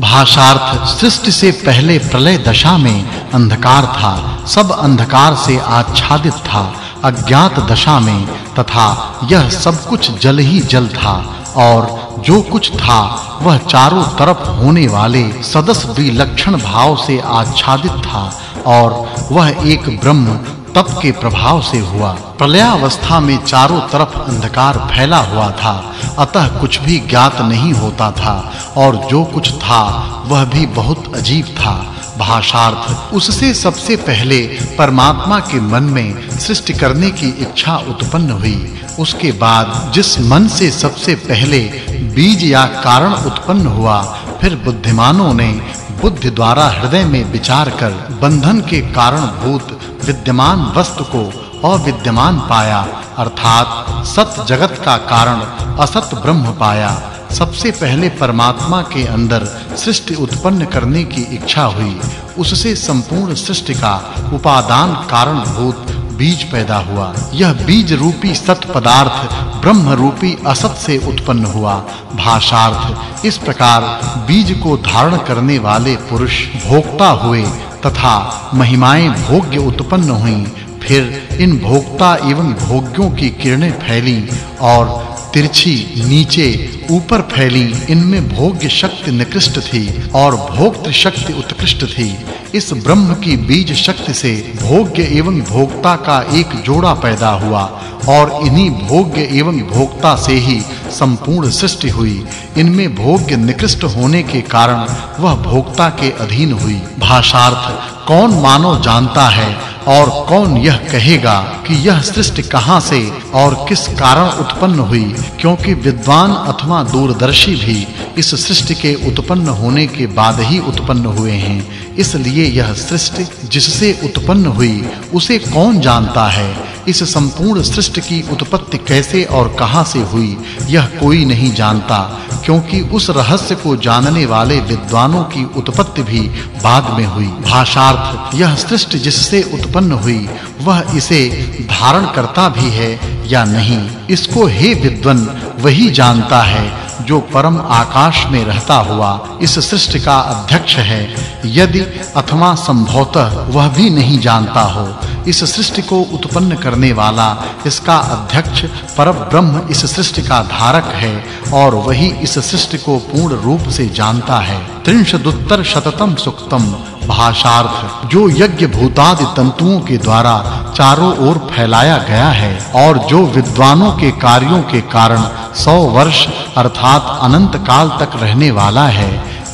भाषार्थ सृष्टि से पहले प्रलय दशा में अंधकार था, सब अंधकार से आच्छादित था, अज्ञात दशा में, तथा यह सब कुछ जल ही जल था, और जो कुछ था, वह चारों तरफ़ होने वाले सदस विलक्षण भाव से आच्छादित था, और वह एक ब्रह्म तप के प्रभाव से हुआ। प्रलयावस्था में चारों तरफ़ अंधकार फैला हुआ था। अतः कुछ भी ज्ञात नहीं होता था, और जो कुछ था, वह भी बहुत अजीब था। भाषार्थ, उससे सबसे पहले परमात्मा के मन में सृष्टि करने की इच्छा उत्पन्न हुई। उसके बाद, जिस मन से सबसे पहले बीज या कारण उत्पन्न हुआ, फिर बुद्धिमानों ने बुद्धि द्वारा हृदय में विचार कर बंधन के कारण भूत विद्यमान वस्तु को अविद्यमान पाया, अर्थात सत जगत का कारण असत ब्रह्म पाया। सबसे पहले परमात्मा के अंदर सृष्टि उत्पन्न करने की इच्छा हुई, उससे संपूर्ण सृष्टि का उपादान कारण भूत बीज पैदा हुआ। यह बीज रूपी सत पदार्थ ब्रह्म रूपी असत से उत्पन्न हुआ। भाषार्थ, इस प्रकार बीज को धारण करने वाले पुरुष भोक्ता हुए तथा महिमाएँ भोग्य उत्पन्न हुईं। फिर इन भोक्ता एवं भोग्यों की किरणें फैली और तिरछी नीचे ऊपर फैली, इनमें भोग्य शक्ति निकृष्ट थी और भोक्त शक्ति उत्कृष्ट थी। इस ब्रह्म की बीज शक्ति से भोग्य एवं भोक्ता का एक जोड़ा पैदा हुआ और इन्हीं भोग्य एवं भोक्ता से ही संपूर्ण सृष्टि हुई। इनमें भोग्य निकृष्ट होने के कारण वह भोक्ता के अधीन हुई। भाषार्थ, कौन मानो जानता है? और कौन यह कहेगा कि यह सृष्टि कहाँ से और किस कारण उत्पन्न हुई? क्योंकि विद्वान अथवा दूरदर्शी भी इस सृष्टि के उत्पन्न होने के बाद ही उत्पन्न हुए हैं। इसलिए यह सृष्टि जिससे उत्पन्न हुई, उसे कौन जानता है? इस संपूर्ण सृष्टि की उत्पत्ति कैसे और कहाँ से हुई, यह कोई नहीं जानता, क्योंकि उस रहस्य को जानने वाले विद्वानों की उत्पत्ति भी बाद में हुई। भाषार्थ, यह सृष्टि जिससे उत्पन्न हुई, वह इसे धारण करता भी है या नहीं, इसको हे विद्वन, वही जानता है। जो परम आकाश में रहता हुआ इस सृष्टि का अध्यक्ष है, यदि अथवा संभवतः वह भी नहीं जानता हो, इस सृष्टि को उत्पन्न करने वाला इसका अध्यक्ष परब्रह्म इस सृष्टि का धारक है और वही इस सृष्टि को पूर्ण रूप से जानता है। त्रिंशदुत्तर शततम सुक्तम भाषार्थ, जो यज्ञ भूतादि तंतुओं के द्वारा चारों ओर फैलाया गया है और जो विद्वानों के कार्यों के कारण 100 वर्ष अर्थात अनंत काल तक रहने वाला है,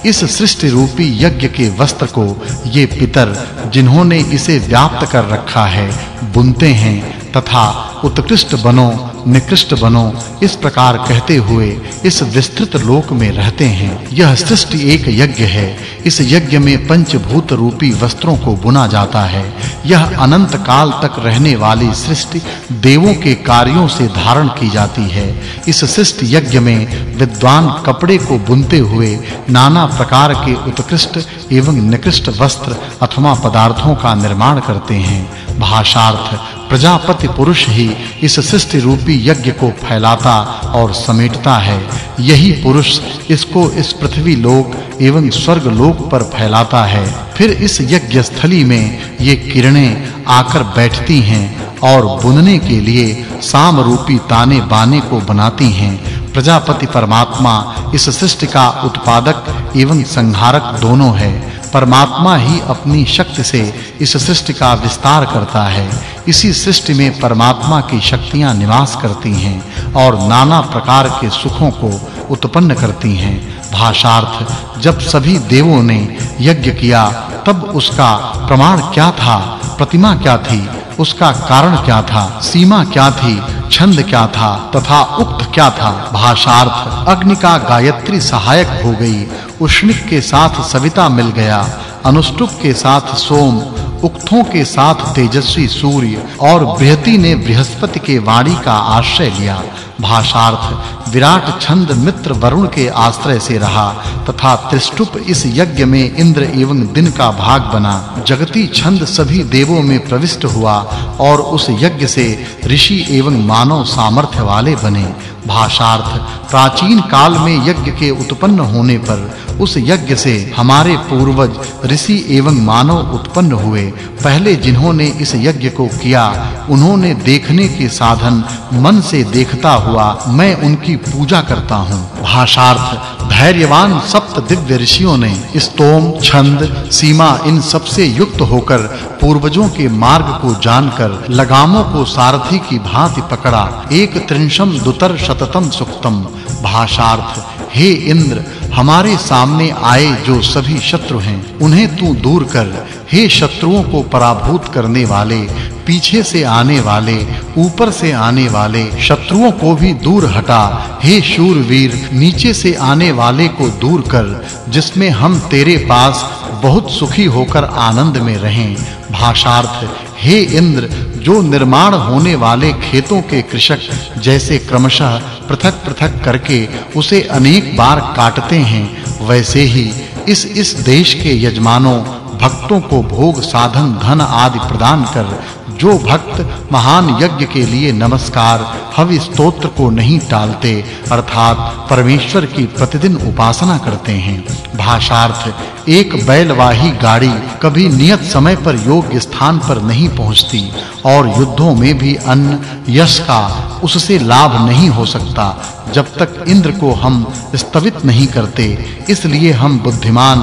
इस सृष्टि रूपी यज्ञ के वस्त्र को ये पितर जिन्होंने इसे व्याप्त कर रखा है, बुनते हैं तथा उत्कृष्ट बनो, निकृष्ट बनो, इस प्रकार कहते हुए इस विस्तृत लोक में रहते हैं। यह सृष्टि एक यज्ञ है। इस यज्ञ में पंचभूत रूपी वस्त्रों को बुना जाता है। यह अनंत काल तक रहने वाली सृष्टि देवों के कार्यों से धारण की जाती है। इस सृष्टि यज्ञ में विद्वान कपड़े को बुनते हुए नाना प्रकार के उत्कृष्ट एवं निकृष्ट वस्त्र अथवा पदार्थों का निर्माण करते हैं। भाषार्थ, प्रजापति पुरुष ही इस सृष्टि रूपी यज्ञ को फैलाता और समेटता है। यही पुरुष इसको इस पृथ्वी लोक एवं स्वर्ग लोक पर फैलाता है। फिर इस यज्ञ स्थली में ये किरणें आकर बैठती हैं और बुनने के लिए साम रूपी ताने बाने को बनाती हैं। प्रजापति परमात्मा इस सृष्टि का उत्पादक एवं संहारक दोनों है। परमात्मा ही अपनी शक्ति से इस सृष्टि का विस्तार करता है। इसी सृष्टि में परमात्मा की शक्तियाँ निवास करती हैं और नाना प्रकार के सुखों को उत्पन्न करती हैं। भाषार्थ, जब सभी देवों ने यज्ञ किया, तब उसका प्रमाण क्या था? प्रतिमा क्या थी? उसका कारण क्या था? सीमा क्या थी? छंद क्या था? तथा उक्त क्या था? भाषार्थ, अग्नि का गायत्री सहायक हो गई। उष्णिक के साथ सविता मिल गया। अनुष्टुप के साथ सोम उक्थों के साथ तेजस्वी सूर्य और बृहति ने बृहस्पति के वाणी का आश्रय लिया। भाषार्थ, विराट छंद मित्र वरुण के आश्रय से रहा तथा त्रिष्टुप इस यज्ञ में इंद्र एवं दिन का भाग बना। जगती छंद सभी देवों में प्रविष्ट हुआ और उस यज्ञ से ऋषि एवं मानव सामर्थ्य वाले बने। भाषार्थ, प्राचीन काल में यज्ञ के उत्पन्न होने पर उस यज्ञ से हमारे पूर्वज ऋषि एवं मानव उत्पन्न हुए। पहले जिन्होंने इस यज्ञ को किया, उन्होंने देखने के साधन मन से देखता हुआ मैं उनकी पूजा करता हूँ। भाषार्थ, धैर्यवान सप्त दिव्य ऋषियों ने स्तोम, छंद, सीमा, इन सबसे युक्त होकर पूर्वजों के मार्ग को जानकर लगामों को सारथी की भांति पकड़ा। एक त्रिंशम दुतर शततम सुक्तम। भाषार्थ हे इंद्र, हमारे सामने आए जो सभी शत्रु हैं, उन्हें तू दूर कर। हे शत्रुओं को पराभूत करने वाले, पीछे से आने वाले, ऊपर से आने वाले, शत्रुओं को भी दूर हटा। हे शूरवीर, नीचे से आने वाले को दूर कर, जिसमें हम तेरे पास बहुत सुखी होकर आनंद में रहें। भाषार्थ हे इंद्र, जो निर्माण होने वाले खेतों के कृषक जैसे क्रमशः पृथक-पृथक करके उसे अनेक बार काटते हैं, वैसे ही इस इस देश के यजमानों, भक्तों को भोग, साधन, धन आदि प्रदान कर, जो भक्त महान यज्ञ के लिए नमस्कार, हवि स्तोत्र को नहीं टालते, अर्थात परमेश्वर की प्रतिदिन उपासना करते हैं। भाषार्थ एक बैलवाही गाड़ी कभी नियत समय पर योग्य स्थान पर नहीं पहुँचती, और युद्धों में भी अन्न, यश का उससे लाभ नहीं हो सकता। जब तक इंद्र को हम स्तवित नहीं करते, इसलिए हम बुद्धिमान,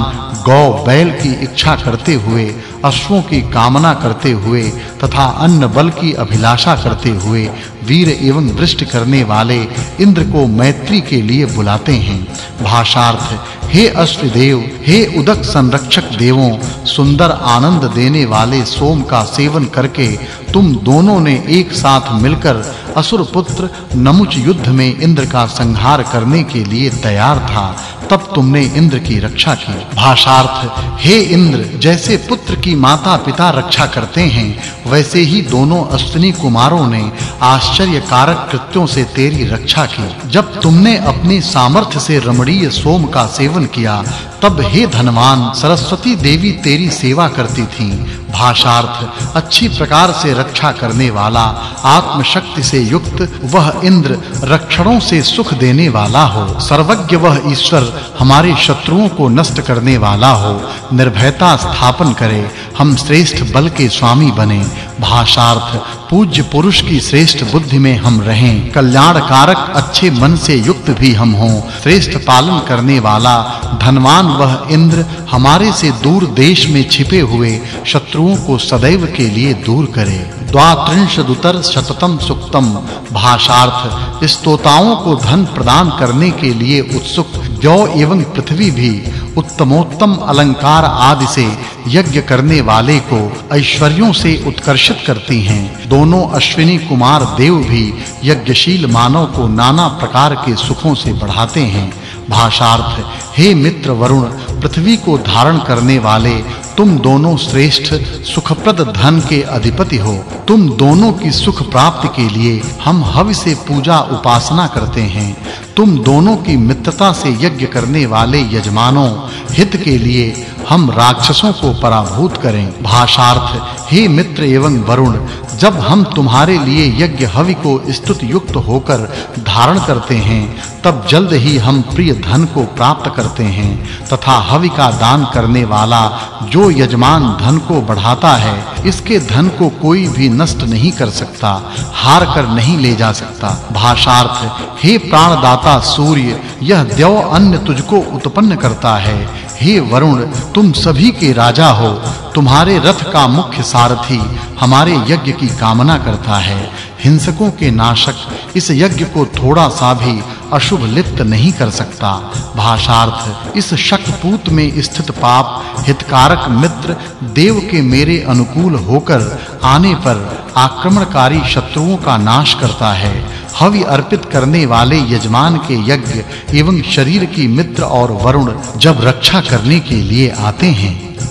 गौ बैल की इच्छा करते हुए, अश्वों की कामना करते हुए, तथा अन्न बल की अभिलाषा करते हुए वीर एवं दृष्टि करने वाले इंद्र को मैत्री के लिए बुलाते हैं। भाषार्थ, हे अश्वदेव हे उदक संरक्षक देवों, सुंदर आनंद देने वाले सोम का सेवन करके तुम दोनों ने एक साथ मिलकर असुर पुत्र नमुच युद्ध में इंद्र का संहार करने के लिए तैयार था। तब तुमने इंद्र की रक्षा की। भाषार्थ, हे इंद्र, जैसे पुत्र की माता-पिता रक्षा करते हैं, वैसे ही दोनों अश्विनी कुमारों ने आश्चर्य कारक कृत्यों से तेरी रक्षा की। जब तुमने अपने सामर्थ्य से रमणीय सोम का सेवन किया, तब हे धनवान, सरस्वती देवी तेरी सेवा करती थीं। भाषार्थ, अच्छी प्रकार से रक्षा करने वाला आत्म शक्ति से युक्त, वह इंद्र रक्षणों से सुख देने वाला हो। सर्वज्ञ वह ईश्वर हमारे शत्रुओं को नष्ट करने वाला हो। निर्भयता स्थापन करे, हम श्रेष्ठ बल के स्वामी बने। भाषार्थ, पूज्य पुरुष की श्रेष्ठ बुद्धि में हम रहें। कल्याण कारक अच्छे मन से युक्त भी हम हों। श्रेष्ठ पालन करने वाला, धनवान वह इंद्र हमारे से दूर देश में छिपे हुए शत्रुओं को सदैव के लिए दूर करे। द्वात्रिंशदुतर शततम सुक्तम भाषार्थ, स्तोताओं को धन प्रदान करने के लिए उत्सुक, जौ एवं पृथ्वी भी उत्तमोत्तम अलंकार आदि से यज्ञ करने वाले को ऐश्वर्यों से उत्कर्षित करती हैं। दोनों अश्विनी कुमार देव भी यज्ञशील मानव को नाना प्रकार के सुखों से बढ़ाते हैं। भाषार्थ, हे मित्र वरुण, पृथ्वी को धारण करने वाले तुम दोनों श्रेष्ठ, सुखप्रद धन के अधिपति हो। तुम दोनों की सुख प्राप्ति के लिए हम हवि से पूजा उपासना करते हैं। तुम दोनों की मित्रता से यज्ञ करने वाले यजमानों, हित के लिए हम राक्षसों को पराभूत करें। भाषार्थ, हे मित्र एवं वरुण जब हम तुम्हारे लिए यज्ञ हवि को स्तुत युक्त होकर धारण करते हैं, तब जल्द ही हम प्रिय धन को प्राप्त करते हैं, तथा हवि का दान करने वाला जो यजमान धन को बढ़ाता है, इसके धन को कोई भी नष्ट नहीं कर सकता, हार कर नहीं ले जा सकता। भाषार्थ, हे प्राणदाता सूर्य, यह देव अन्न तुझको उत्पन्न करता है। हे वरुण, तुम सभी के राजा हो, तुम्हारे रथ का मुख्य सारथी, हमारे यज्ञ की कामना करता है। हिंसकों के नाशक इस यज्ञ को थोड़ा सा भी अशुभ लिप्त नहीं कर सकता। भाषार्थ, इस शक्तपूत में स्थित पाप, हितकारक मित्र, देव के मेरे अनुकूल होकर आने पर आक्रमणकारी शत्रुओं का नाश करता है। हवि अर्पित करने वाले यजमान के यज्ञ एवं शरीर की मित्र और वरुण जब रक्षा करने के लिए आते हैं।